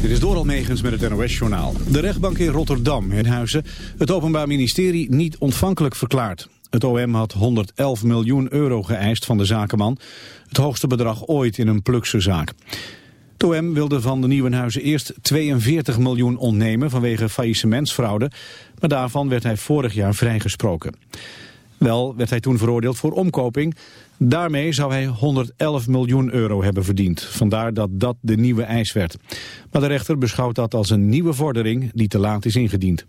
Dit is Doral Megens met het NOS-journaal. De rechtbank in Rotterdam in Huizen het Openbaar Ministerie niet ontvankelijk verklaard. Het OM had 111 miljoen euro geëist van de zakenman. Het hoogste bedrag ooit in een plukse zaak. Het OM wilde van de Nieuwenhuizen eerst 42 miljoen ontnemen vanwege faillissementsfraude. Maar daarvan werd hij vorig jaar vrijgesproken. Wel werd hij toen veroordeeld voor omkoping. Daarmee zou hij 111 miljoen euro hebben verdiend. Vandaar dat dat de nieuwe eis werd. Maar de rechter beschouwt dat als een nieuwe vordering die te laat is ingediend.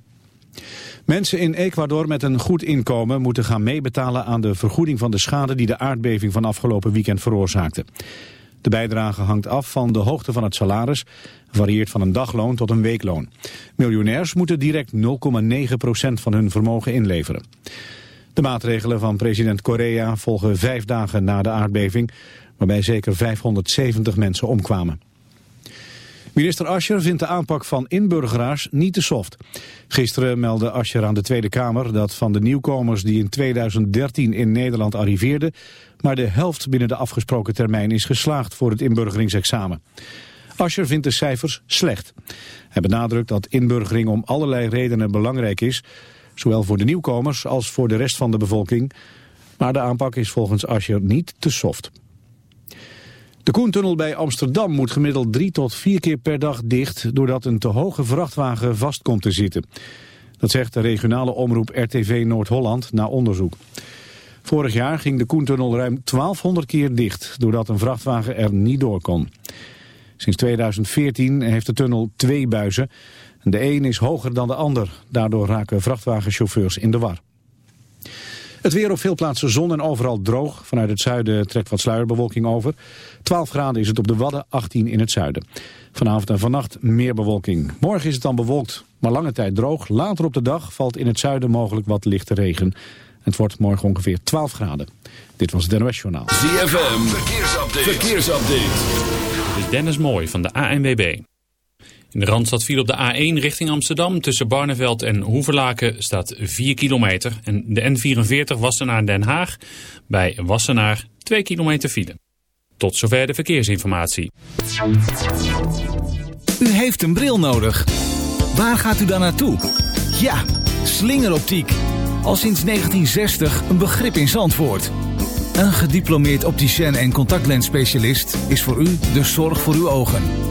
Mensen in Ecuador met een goed inkomen moeten gaan meebetalen aan de vergoeding van de schade die de aardbeving van afgelopen weekend veroorzaakte. De bijdrage hangt af van de hoogte van het salaris, varieert van een dagloon tot een weekloon. Miljonairs moeten direct 0,9% van hun vermogen inleveren. De maatregelen van president Correa volgen vijf dagen na de aardbeving, waarbij zeker 570 mensen omkwamen. Minister Ascher vindt de aanpak van inburgeraars niet te soft. Gisteren meldde Ascher aan de Tweede Kamer dat van de nieuwkomers die in 2013 in Nederland arriveerden, maar de helft binnen de afgesproken termijn is geslaagd voor het inburgeringsexamen. Ascher vindt de cijfers slecht. Hij benadrukt dat inburgering om allerlei redenen belangrijk is, Zowel voor de nieuwkomers als voor de rest van de bevolking. Maar de aanpak is volgens Ascher niet te soft. De Koentunnel bij Amsterdam moet gemiddeld drie tot vier keer per dag dicht... doordat een te hoge vrachtwagen vast komt te zitten. Dat zegt de regionale omroep RTV Noord-Holland na onderzoek. Vorig jaar ging de Koentunnel ruim 1200 keer dicht... doordat een vrachtwagen er niet door kon. Sinds 2014 heeft de tunnel twee buizen... De een is hoger dan de ander. Daardoor raken vrachtwagenchauffeurs in de war. Het weer op veel plaatsen zon en overal droog. Vanuit het zuiden trekt wat sluierbewolking over. 12 graden is het op de Wadden, 18 in het zuiden. Vanavond en vannacht meer bewolking. Morgen is het dan bewolkt, maar lange tijd droog. Later op de dag valt in het zuiden mogelijk wat lichte regen. Het wordt morgen ongeveer 12 graden. Dit was het NOS Journaal. ZFM, verkeersupdate. verkeersupdate. Dit is Dennis Mooi van de ANWB. In de Randstad viel op de A1 richting Amsterdam. Tussen Barneveld en Hoeverlaken staat 4 kilometer. En de N44 Wassenaar Den Haag. Bij Wassenaar 2 kilometer file. Tot zover de verkeersinformatie. U heeft een bril nodig. Waar gaat u dan naartoe? Ja, slingeroptiek. Al sinds 1960 een begrip in Zandvoort. Een gediplomeerd opticien en contactlensspecialist is voor u de zorg voor uw ogen.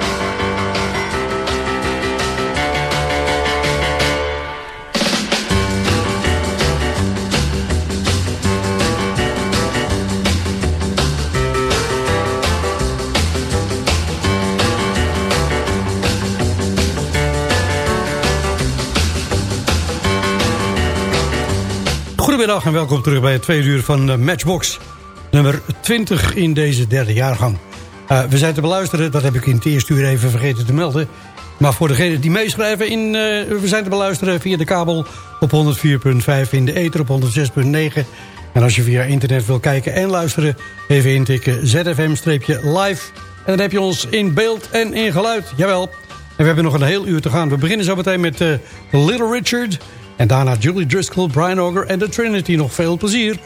Goedemiddag en welkom terug bij het tweede uur van Matchbox. Nummer 20 in deze derde jaargang. Uh, we zijn te beluisteren, dat heb ik in het eerste uur even vergeten te melden. Maar voor degenen die meeschrijven, in, uh, we zijn te beluisteren via de kabel op 104.5, in de ether op 106.9. En als je via internet wil kijken en luisteren, even intikken ZFM-live. En dan heb je ons in beeld en in geluid, jawel. En we hebben nog een heel uur te gaan. We beginnen zo meteen met uh, Little Richard... En daarna Julie Driscoll, Brian Auger en de Trinity. Nog veel plezier.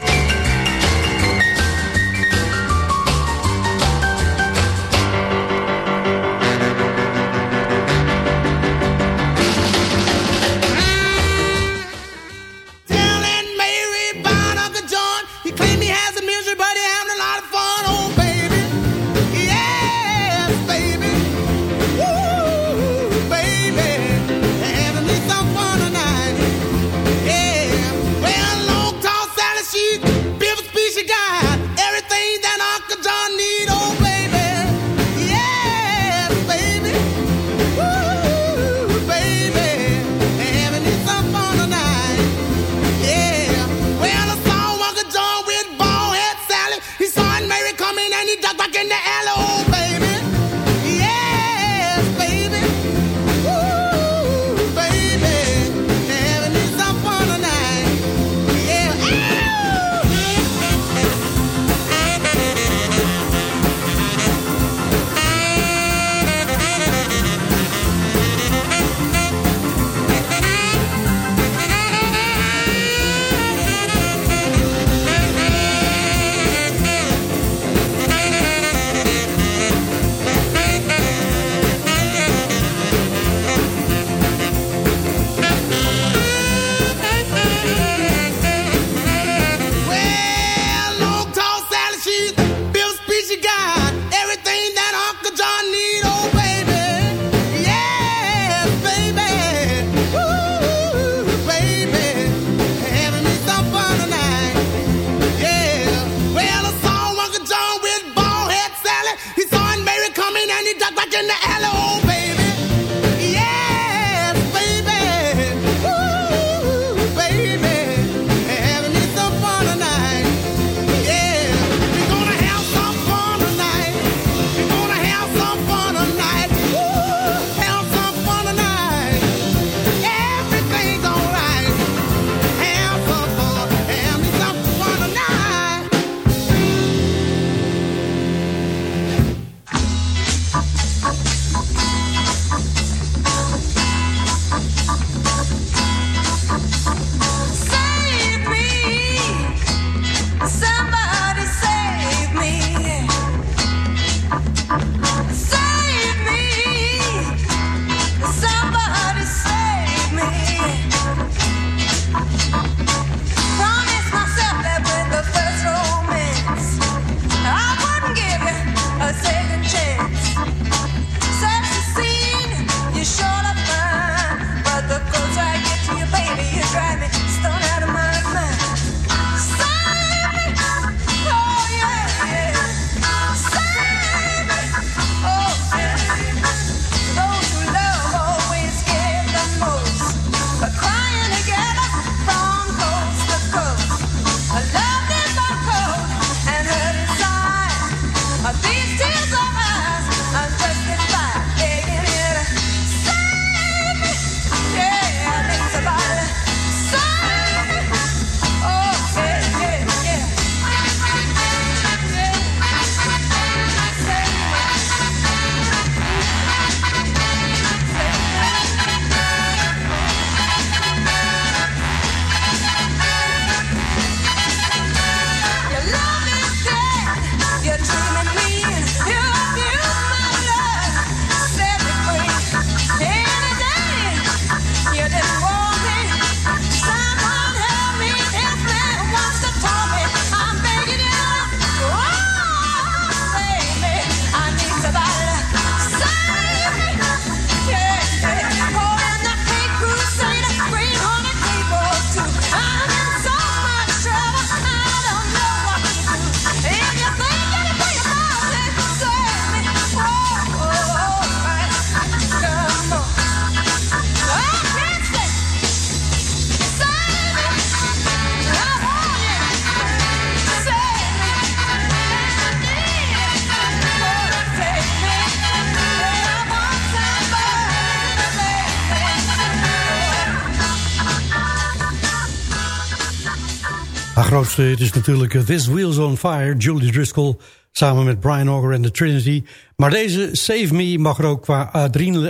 Het is natuurlijk eh, This Wheels on Fire, Julie Driscoll... samen met Brian Auger en The Trinity. Maar deze Save Me mag er ook qua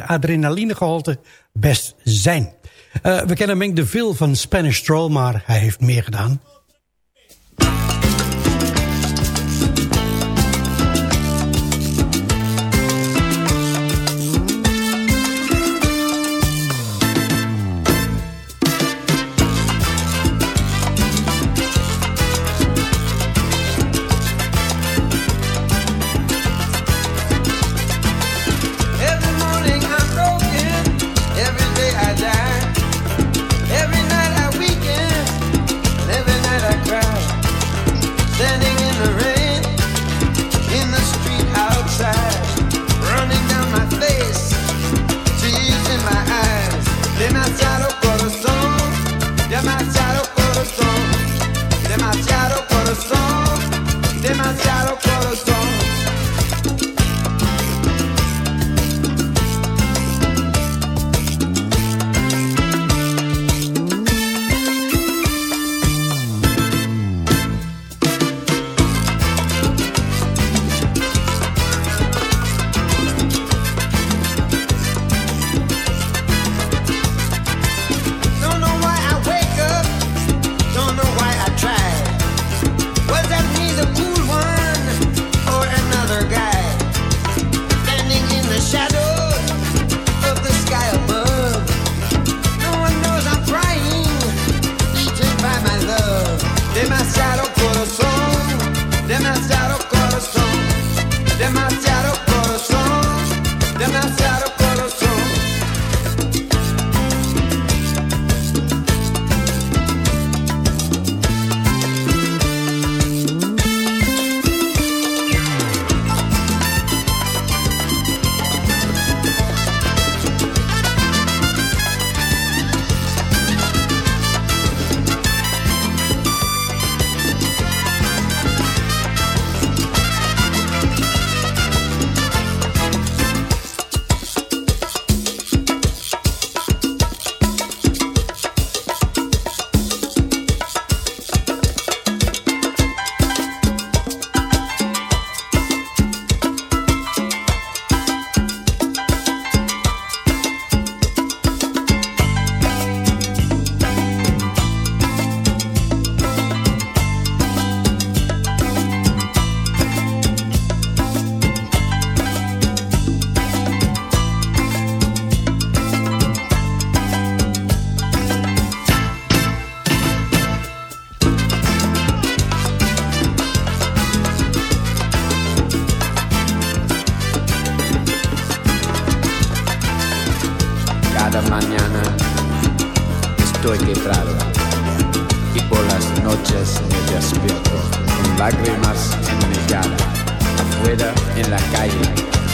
adrenalinegehalte best zijn. Uh, we kennen Mink de Ville van Spanish Stroll, maar hij heeft meer gedaan.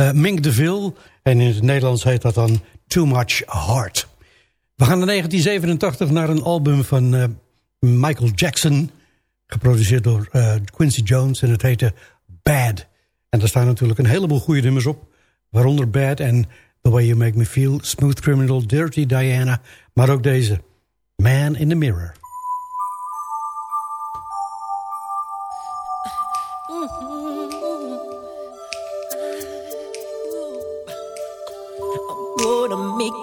uh, Mink de Ville. En in het Nederlands heet dat dan Too Much Heart. We gaan naar 1987 naar een album van uh, Michael Jackson. Geproduceerd door Quincy Jones en het heette Bad. En daar staan natuurlijk een heleboel goede nummers op. Waaronder Bad en The Way You Make Me Feel, Smooth Criminal, Dirty Diana. Maar ook deze, Man in the Mirror.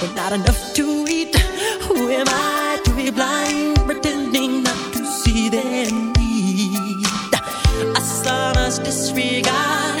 but not enough to eat. Who am I to be blind, pretending not to see their need? A son's disregard,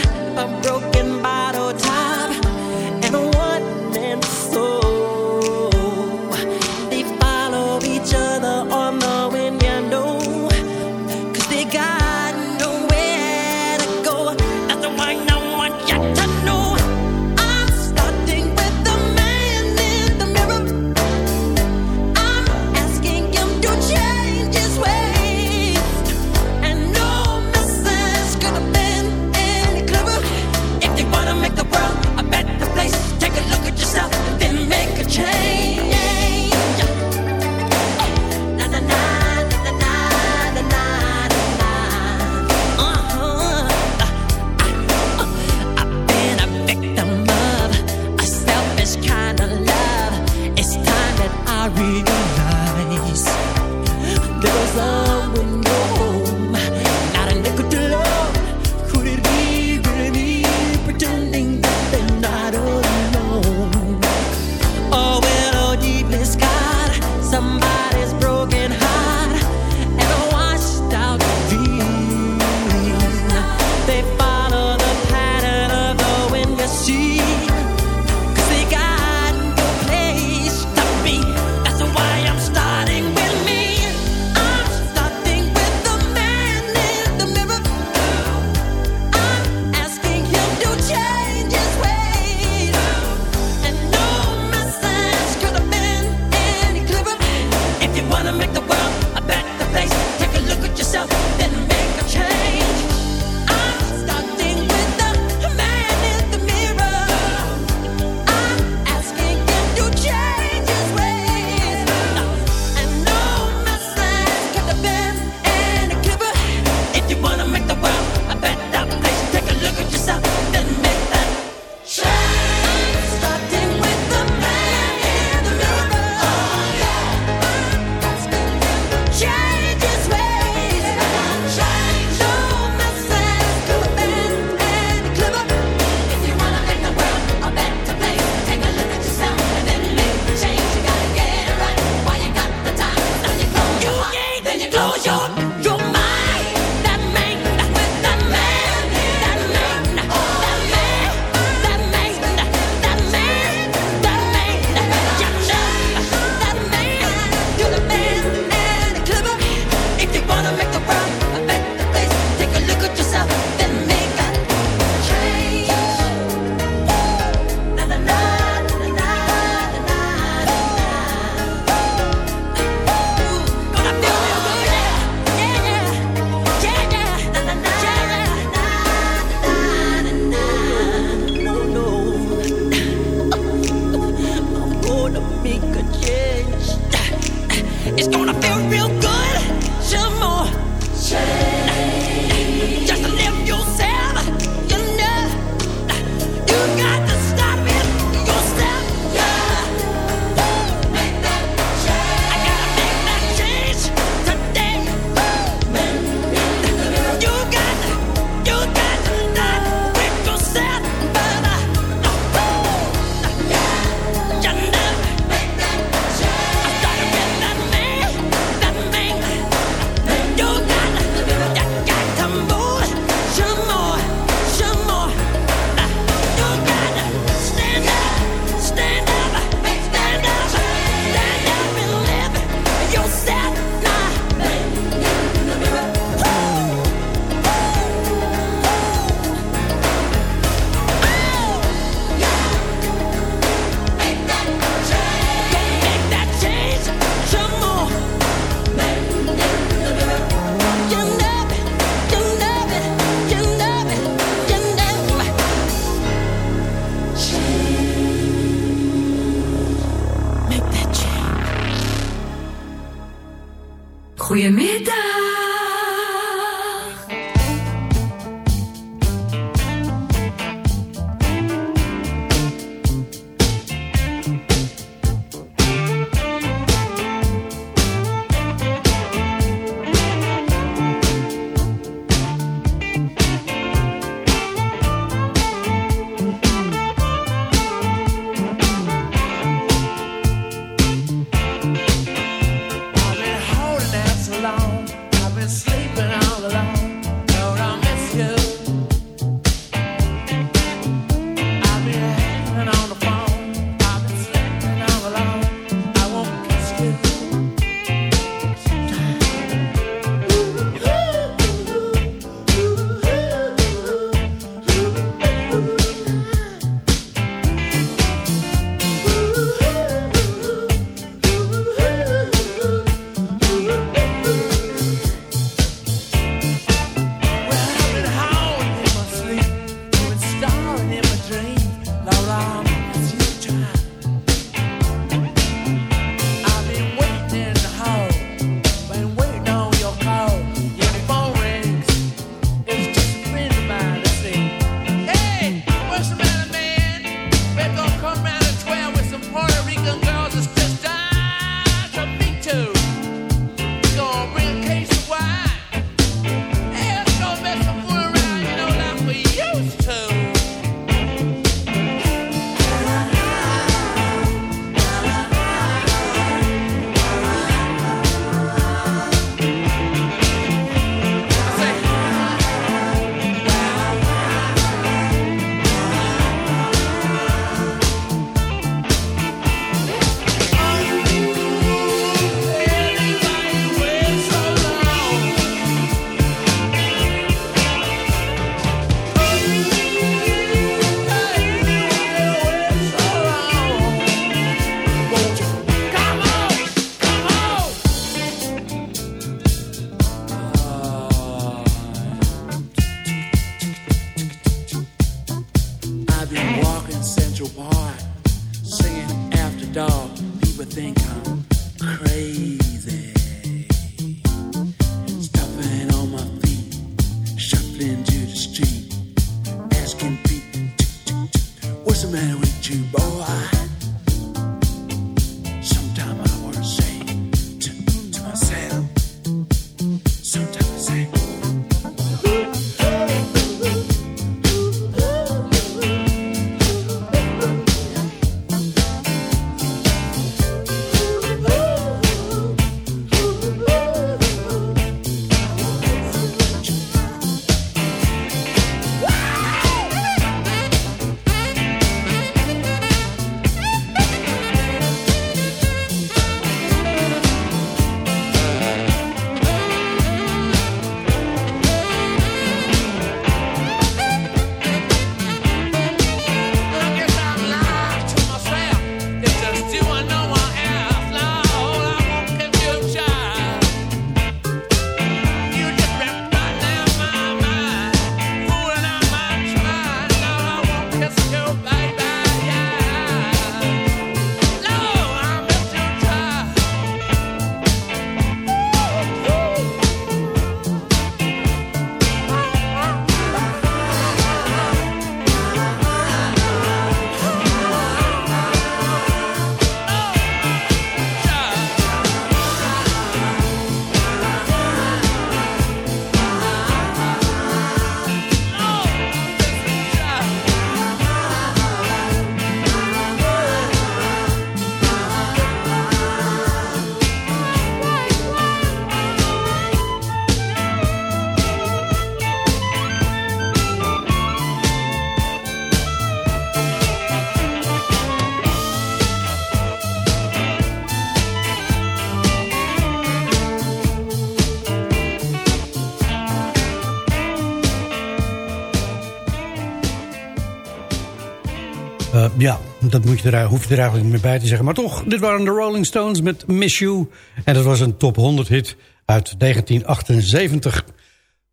dat moet je er, hoef je er eigenlijk niet meer bij te zeggen. Maar toch, dit waren de Rolling Stones met Miss You. En dat was een top 100 hit uit 1978.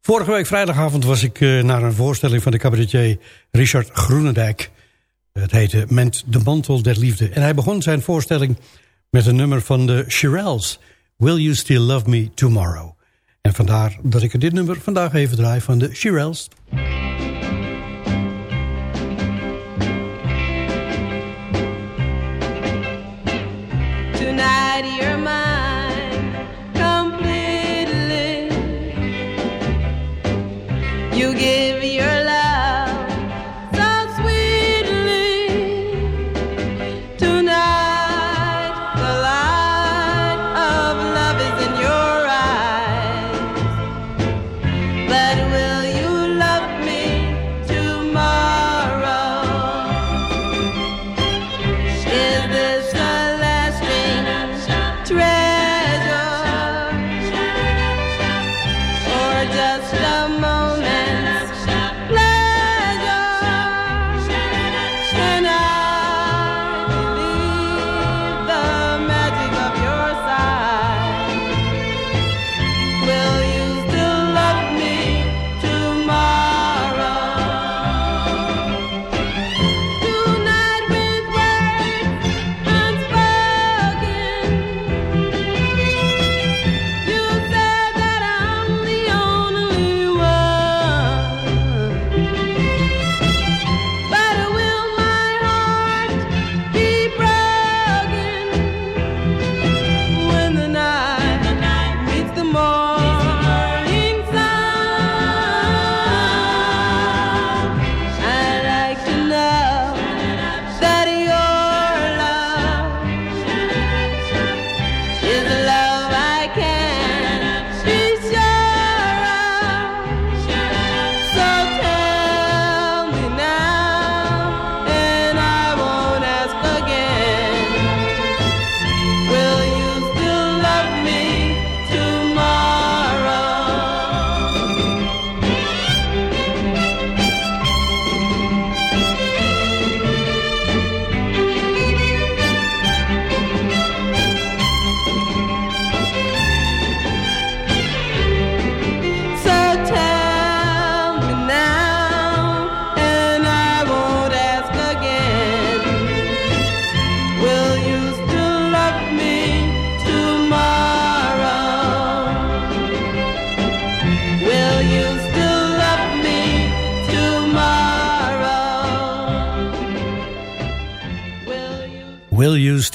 Vorige week vrijdagavond was ik uh, naar een voorstelling van de cabaretier Richard Groenendijk. Het heette Ment de mantel der liefde. En hij begon zijn voorstelling met een nummer van de Shirelles. Will You Still Love Me Tomorrow? En vandaar dat ik dit nummer vandaag even draai van de Shirelles.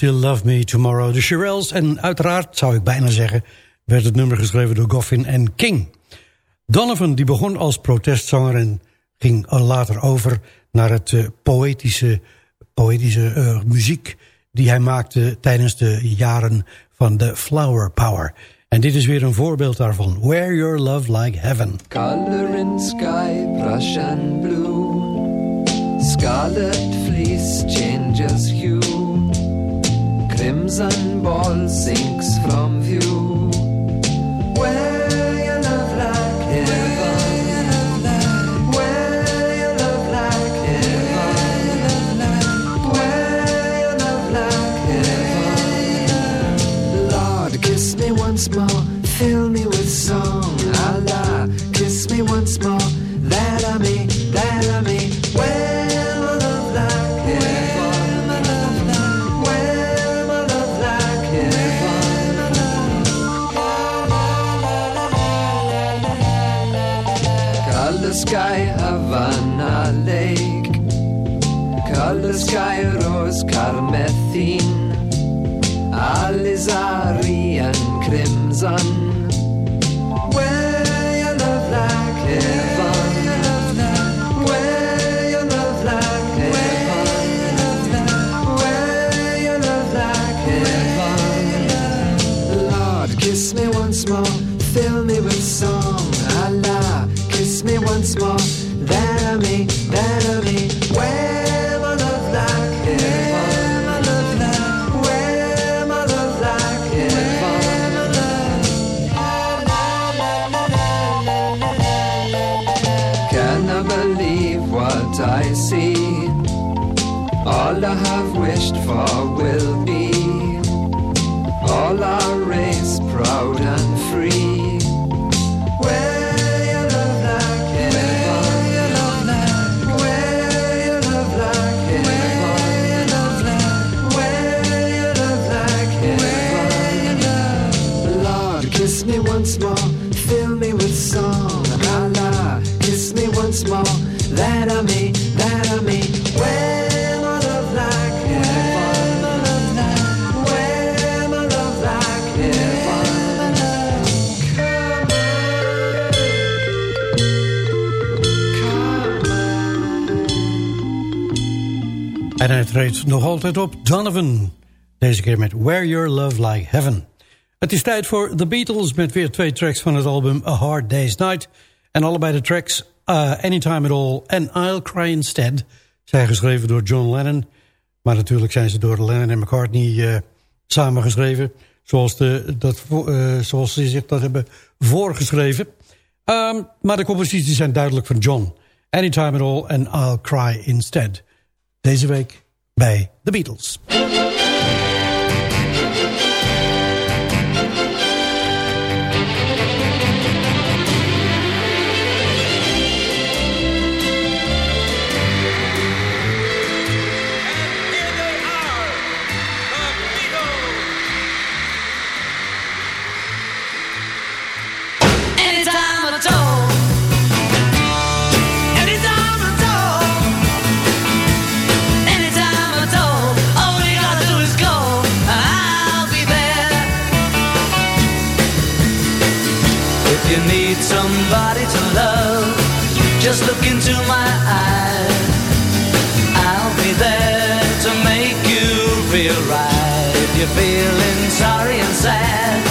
Still Love Me Tomorrow, de Shirelles. En uiteraard, zou ik bijna zeggen, werd het nummer geschreven door Goffin en King. Donovan die begon als protestzanger en ging later over naar het uh, poëtische, poëtische uh, muziek... die hij maakte tijdens de jaren van de Flower Power. En dit is weer een voorbeeld daarvan. Wear Your Love Like Heaven. Color in sky, brush and blue Scarlet fleece changes hue crimson ball sinks from view. Where love like heaven. Love like heaven. Love like heaven. Lord, kiss me once more, Color sky, rose, carmethine. Alizari and crimson. En hij treedt nog altijd op Donovan. Deze keer met Where Your Love Like Heaven. Het is tijd voor The Beatles met weer twee tracks van het album A Hard Day's Night. En allebei de tracks uh, Anytime At All en I'll Cry Instead... zijn geschreven door John Lennon. Maar natuurlijk zijn ze door Lennon en McCartney uh, samengeschreven... Zoals, de, dat, uh, zoals ze zich dat hebben voorgeschreven. Um, maar de composities zijn duidelijk van John. Anytime At All en I'll Cry Instead. Deze week bij The Beatles. Just look into my eyes. I'll be there to make you feel right. If you're feeling sorry and sad,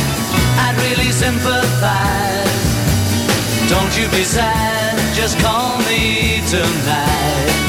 I'd really sympathize. Don't you be sad, just call me tonight.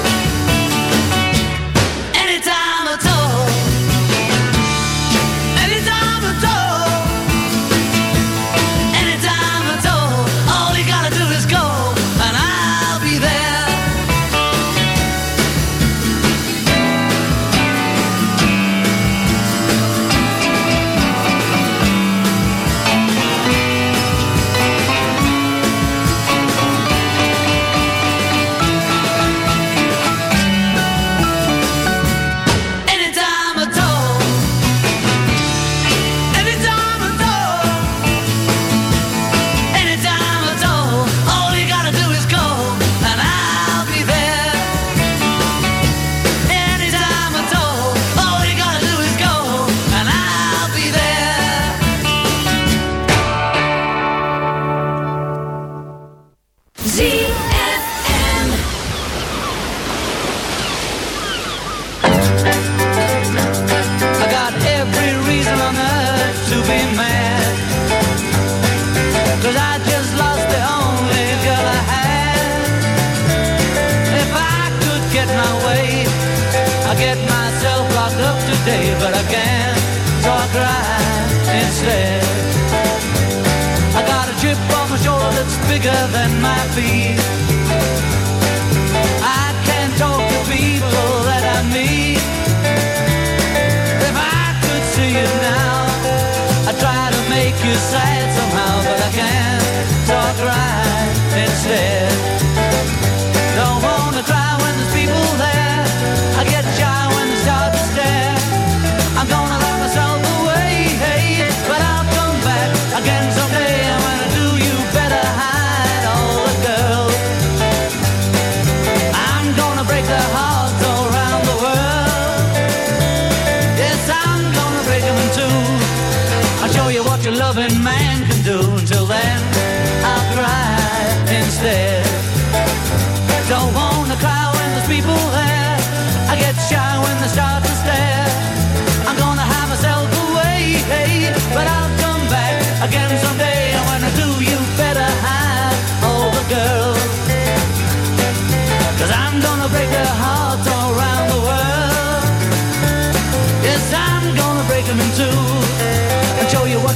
Loving man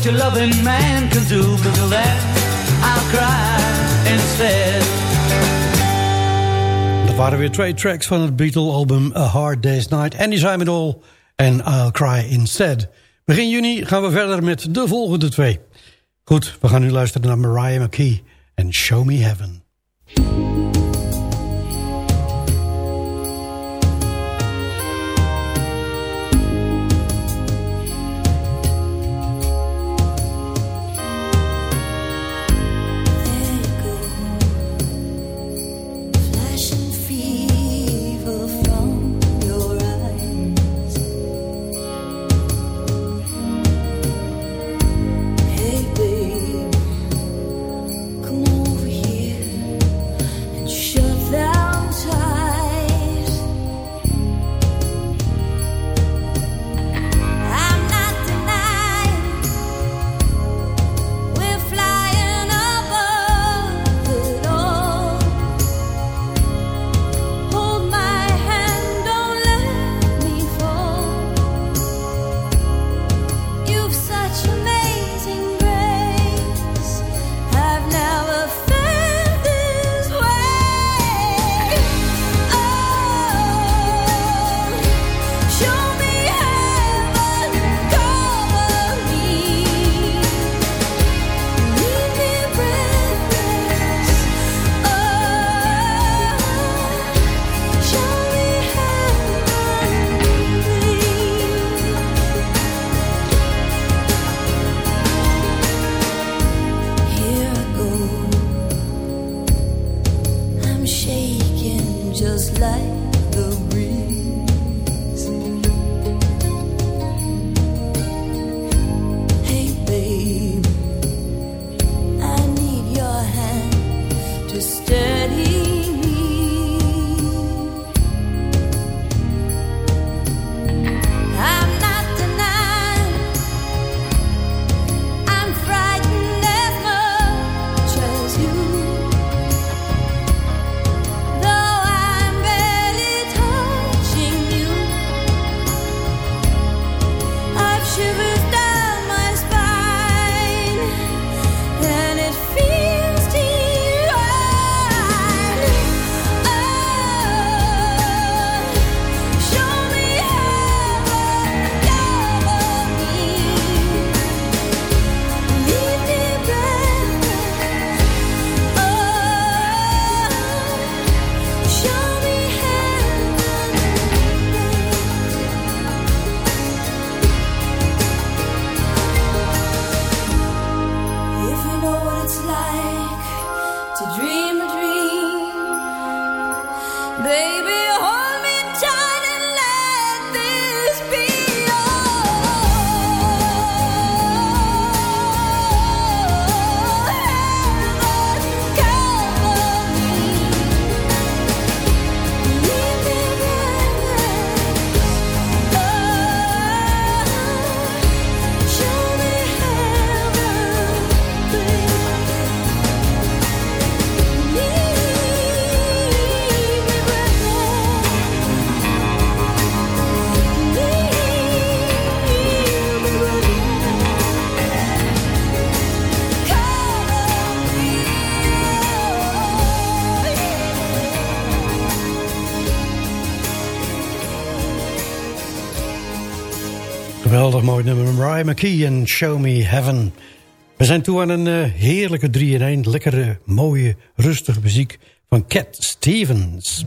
your loving man can do Cause I'll cry instead Dat waren weer twee tracks van het Beatle-album A Hard Day's Night. Andy Simonall en I'll Cry Instead. Begin juni gaan we verder met de volgende twee. Goed, we gaan nu luisteren naar Mariah McKee en Show Me Heaven. mooi nummer. Ryan McKee en Show Me Heaven. We zijn toe aan een eh, heerlijke 3-in-1. Lekkere, mooie, rustige muziek van Cat Stevens.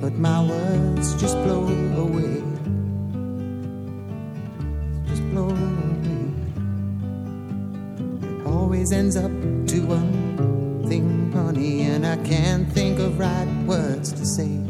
But my words just blow away. Just blow away. It always ends up to one thing, honey, and I can't think of right words to say.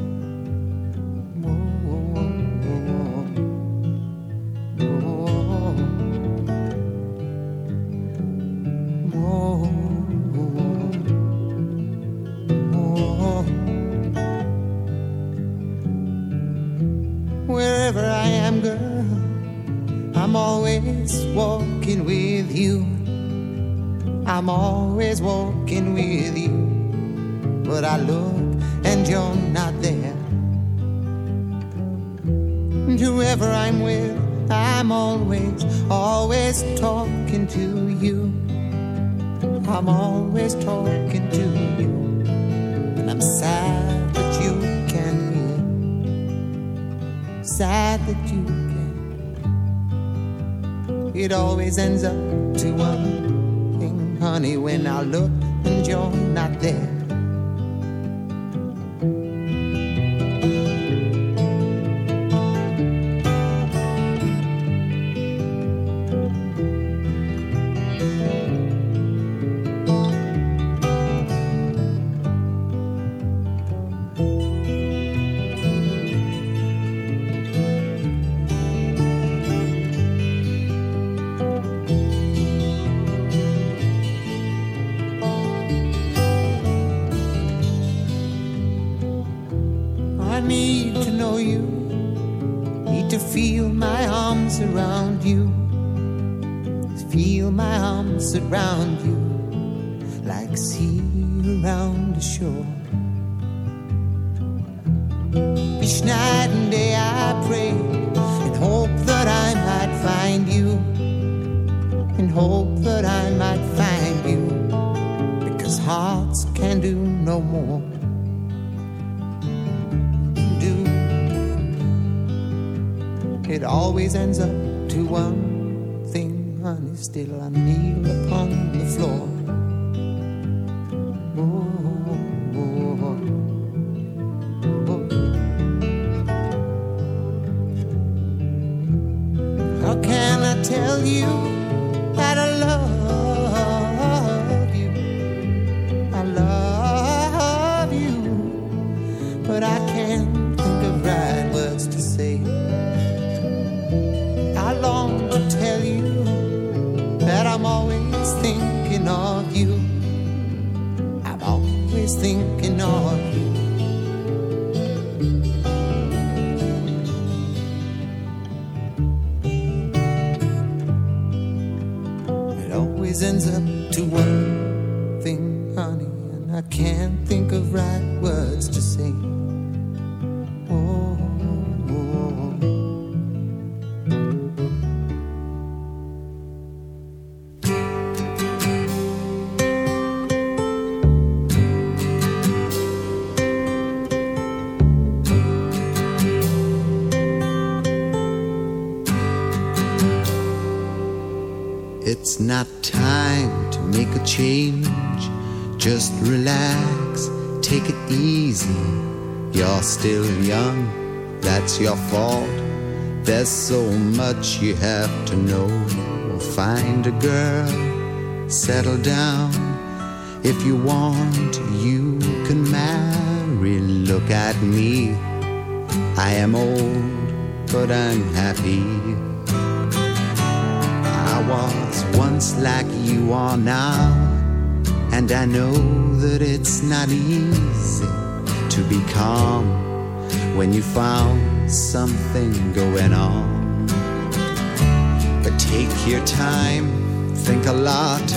Always ends up Feel my arms around you. Like sea around the shore. Each night and day I pray and hope that I might find you. And hope that I might find you. Because hearts can do no more. do. It always ends up to one honey. Still, I kneel upon the floor. Oh, oh, oh. How can I tell you easy. You're still young, that's your fault. There's so much you have to know. Find a girl, settle down. If you want, you can marry. Look at me. I am old, but I'm happy. I was once like you are now, and I know that it's not easy to be calm when you found something going on. But take your time, think a lot.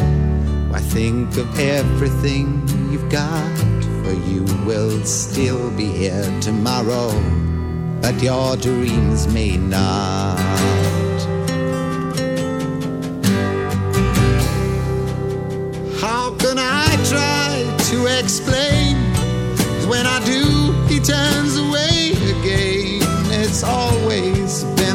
Why think of everything you've got? For you will still be here tomorrow, but your dreams may not. How can I try to explain?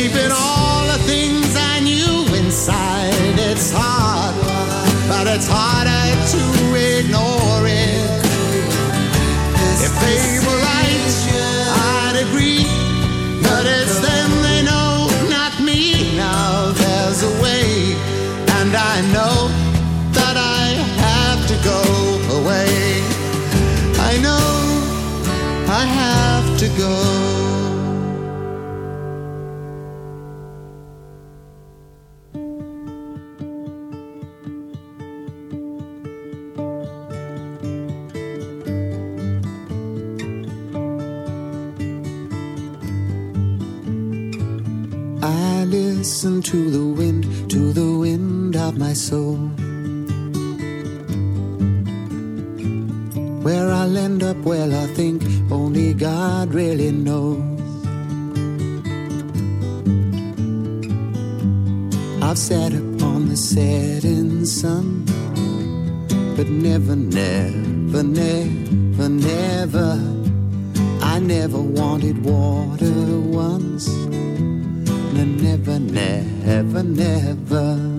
keeping all the things I knew inside. It's hard, but it's harder to ignore it. If they soul. Where I'll end up, well, I think only God really knows. I've sat upon the setting sun, but never, never, never, never. I never wanted water once. No, never, never, never.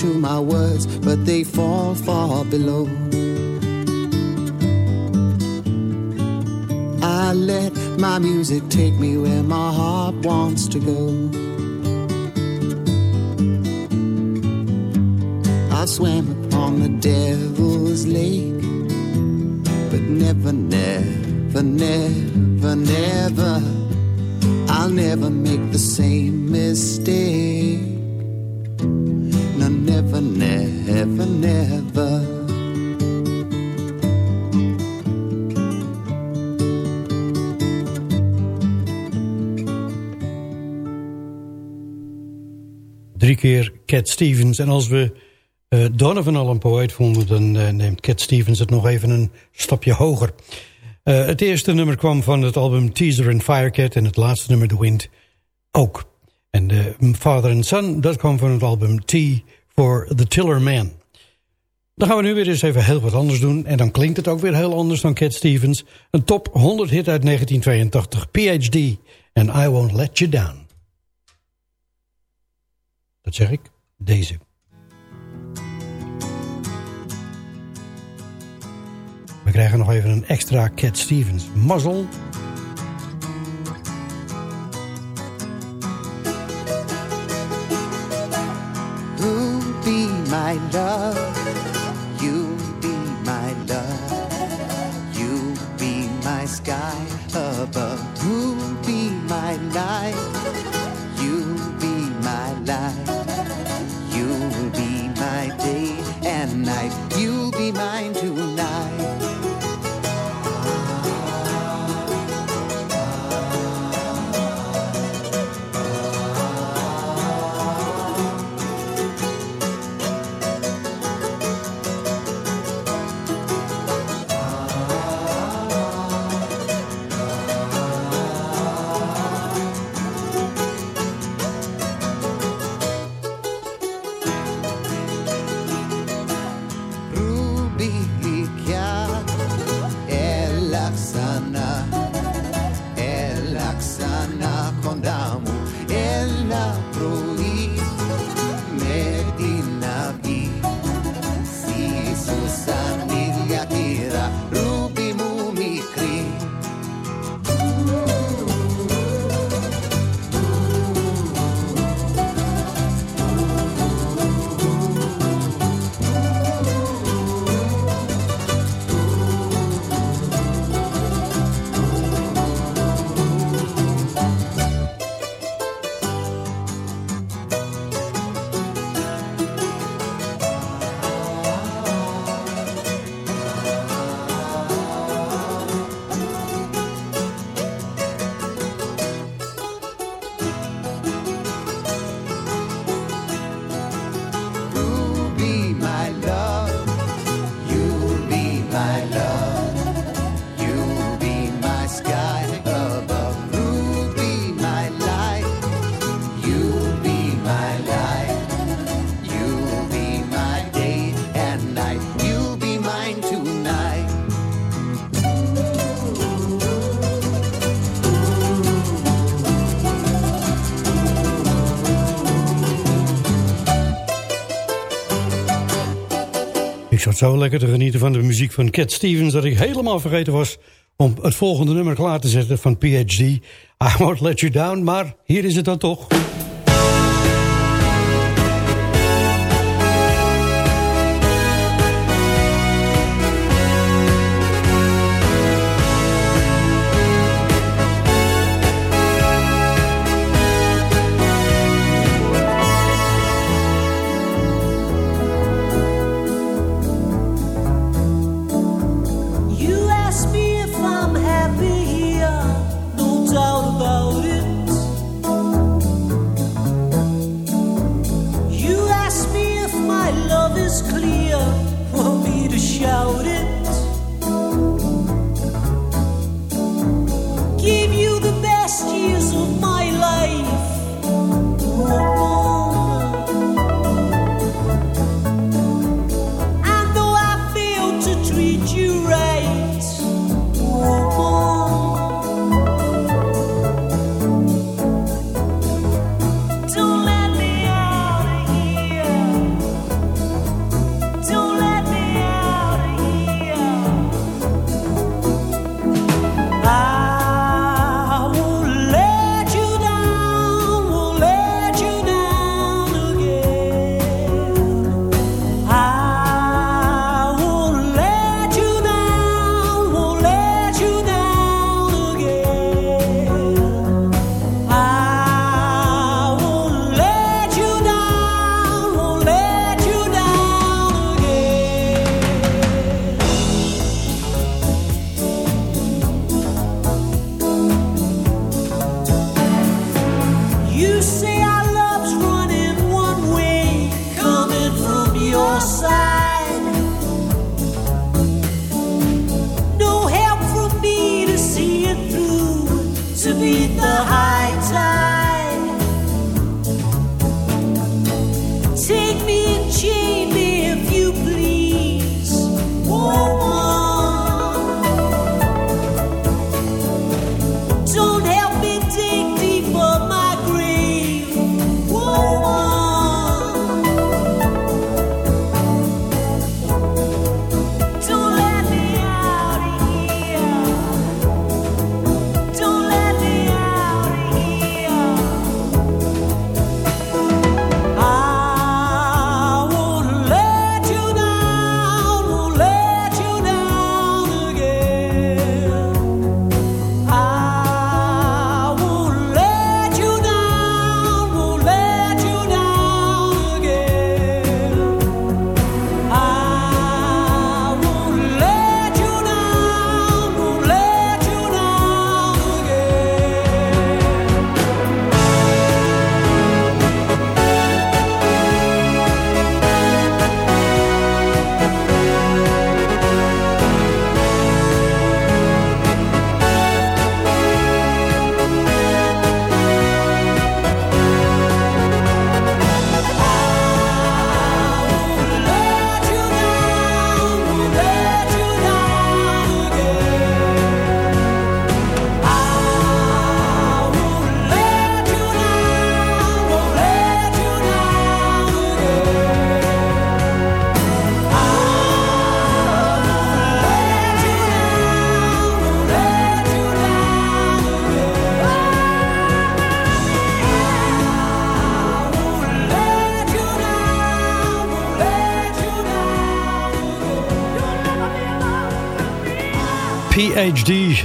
To my words, but they fall far below. I let my music take me where my heart wants to go. I swam upon the devil's lake, but never, never, never, never. I'll never make the same mistake. Cat Stevens. En als we eh, Donovan al een poëet vonden... dan eh, neemt Cat Stevens het nog even een stapje hoger. Eh, het eerste nummer kwam van het album Teaser and Firecat... en het laatste nummer The Wind ook. En de Father and Son, dat kwam van het album T for the Tiller Man. Dan gaan we nu weer eens even heel wat anders doen. En dan klinkt het ook weer heel anders dan Cat Stevens. Een top 100 hit uit 1982, PhD en I Won't Let You Down. Dat zeg ik, deze. We krijgen nog even een extra Cat Stevens. Be my? love. zo lekker te genieten van de muziek van Cat Stevens... dat ik helemaal vergeten was om het volgende nummer klaar te zetten van PhD. I won't let you down, maar hier is het dan toch.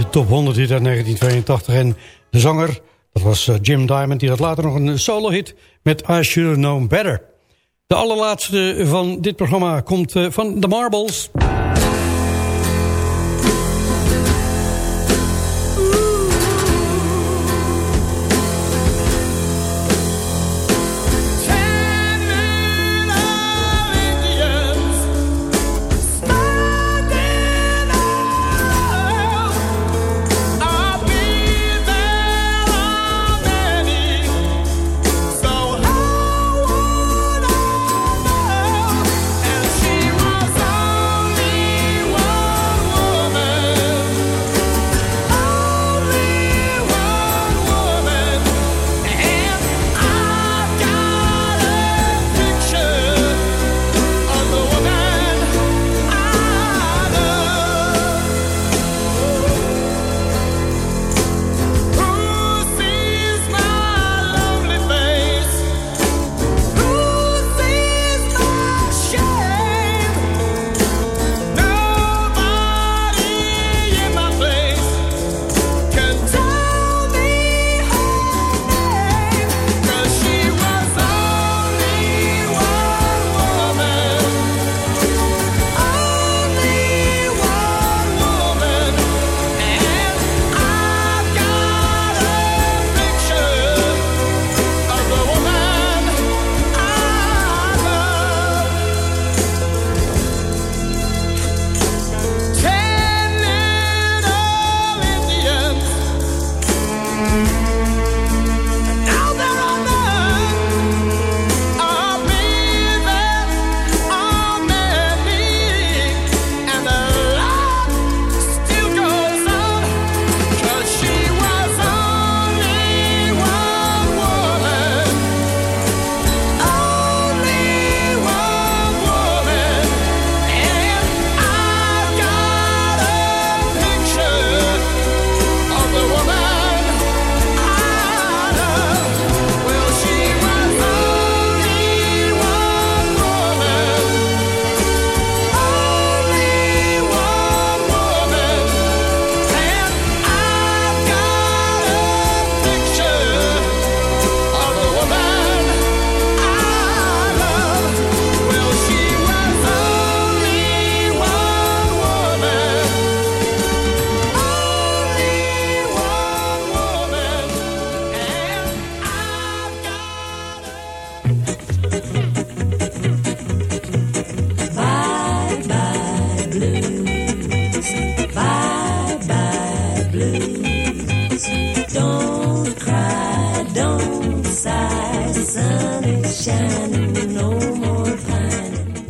top 100 hit uit 1982. En de zanger, dat was eh, Jim Diamond, die had later nog een solo hit met I Should Know Better. De allerlaatste van dit programma komt eh, van The Marbles.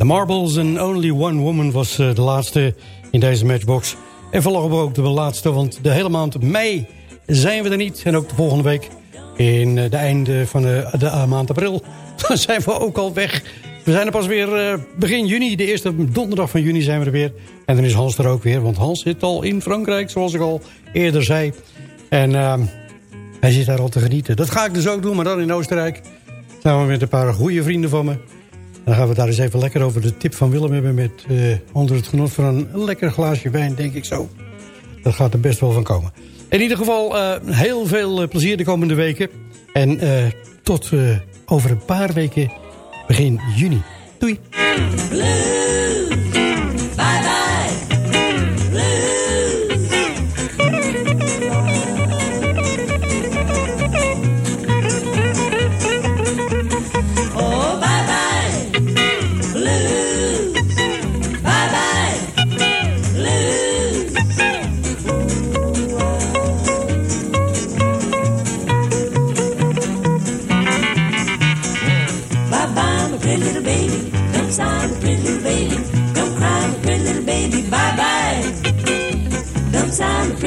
Marbles and Only One Woman was eh, de laatste in deze matchbox. En voorlopig ook de laatste, want de hele maand mei zijn we er niet. En ook de volgende week, in eh, de einde van de, eh, maand april, zijn we ook al weg. We zijn er pas weer begin juni, de eerste donderdag van juni zijn we er weer. En dan is Hans er ook weer, want Hans zit al in Frankrijk, zoals ik al eerder zei. En ehm, hij zit daar al te genieten. Dat ga ik dus ook doen, maar dan in Oostenrijk. Samen met een paar goede vrienden van me. Dan gaan we daar eens even lekker over de tip van Willem hebben... met eh, onder het genot van een lekker glaasje wijn, denk ik zo. Dat gaat er best wel van komen. In ieder geval eh, heel veel eh, plezier de komende weken. En tot over een paar weken begin juni. Doei.